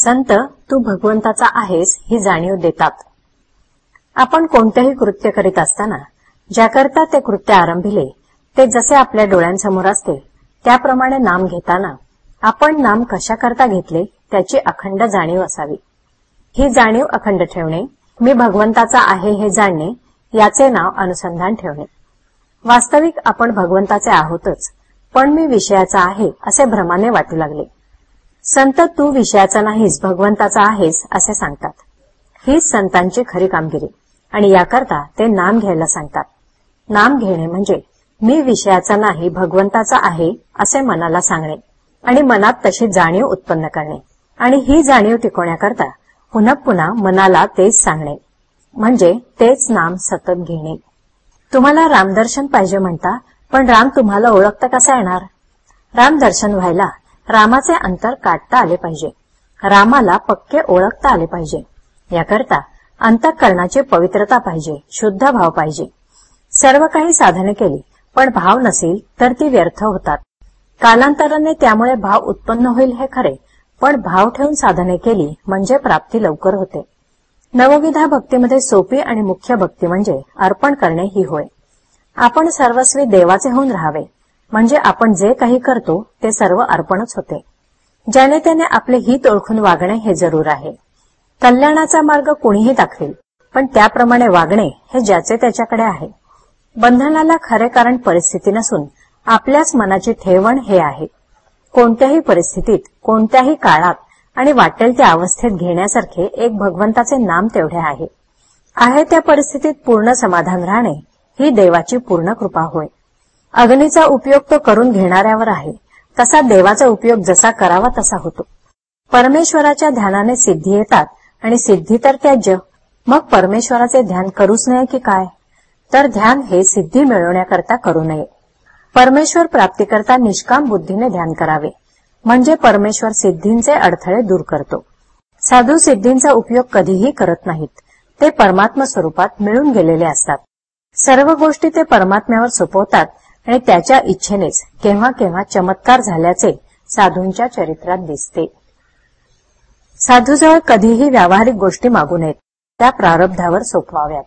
संत तू भगवंताचा आहेस ही जाणीव देतात. आपण कोणतेही कृत्य करीत असताना ज्याकरता ते कृत्य आरंभिले ते जसे आपल्या डोळ्यांसमोर असते त्याप्रमाणे नाम घेताना आपण नाम कशाकरता घेतले त्याची अखंड जाणीव असावी. ही जाणीव अखंड ठेवणे मी भगवंताचा आहे हे जाणणे याचे नाव अनुसंधान ठेवणे. वास्तविक आपण भगवंताचे आहोतच पण मी विषयाचा आहे असे भ्रमाने वाटू लागले. संत तू विषयाचा नाहीस भगवंताचा आहेस असे सांगतात. हीच संतांची खरी कामगिरी. आणि याकरता ते नाम घ्यायला सांगतात. नाम घेणे म्हणजे मी विषयाचा नाही भगवंताचा आहे असे मनाला सांगणे. आणि मनात तशी जाणीव उत्पन्न करणे. आणि ही जाणीव टिकवण्याकरता पुन्हा पुन्हा मनाला तेच सांगणे. म्हणजे तेच नाम सतत घेणे. तुम्हाला रामदर्शन पाहिजे म्हणता पण राम तुम्हाला ओळखता कसा येणार? रामदर्शन व्हायला रामाचे अंतर काढता आले पाहिजे. रामाला पक्के ओळखता आले पाहिजे. याकरता अंतःकरणाची पवित्रता पाहिजे शुद्ध भाव पाहिजे. सर्व काही साधने केली पण भाव नसेल तर ती व्यर्थ होतात. कालांतराने त्यामुळे भाव उत्पन्न होईल हे खरे पण भाव ठेवून साधने केली म्हणजे प्राप्ती लवकर होते. नवविधा भक्तीमध्ये सोपी आणि मुख्य भक्ती म्हणजे अर्पण करणे ही होय. आपण सर्वस्वी देवाचे होऊन राहावे. म्हणजे आपण जे काही करतो ते सर्व अर्पणच होते. ज्याने त्याने आपले हित ओळखून वागणे हे जरूर आहे. कल्याणाचा मार्ग कुणीही दाखवेल पण त्याप्रमाणे वागणे हे ज्याचे त्याच्याकडे आहे. बंधनाला खरे कारण परिस्थिती नसून आपल्याच मनाची ठेवण हे आहे. कोणत्याही परिस्थितीत कोणत्याही काळात आणि वाटेल त्या अवस्थेत घेण्यासारखे एक भगवंताचे नाम तेवढे आहे. आहे त्या परिस्थितीत पूर्ण समाधान राहणे ही देवाची पूर्ण कृपा होय. अग्नीचा उपयोग तो करून घेणाऱ्यावर आहे. तसा देवाचा उपयोग जसा करावा तसा होतो. परमेश्वराच्या ध्यानाने सिद्धी येतात आणि सिद्धी तर त्याज्य मग परमेश्वराचे ध्यान करूच नये की काय? तर ध्यान हे सिद्धी मिळवण्याकरता करू नये. परमेश्वर प्राप्तीकरता निष्काम बुद्धीने ध्यान करावे. म्हणजे परमेश्वर सिद्धींचे अडथळे दूर करतो. साधू सिद्धींचा उपयोग कधीही करत नाहीत. ते परमात्मा स्वरूपात मिळून गेलेले असतात. सर्व गोष्टी ते परमात्म्यावर सोपवतात आणि त्याच्या इच्छेनेच केव्हा केव्हा चमत्कार झाल्याचे साधूंच्या चरित्रात दिसते. साधूजवळ कधीही व्यावहारिक गोष्टी मागू नयेत. त्या प्रारब्धावर सोपवाव्यात.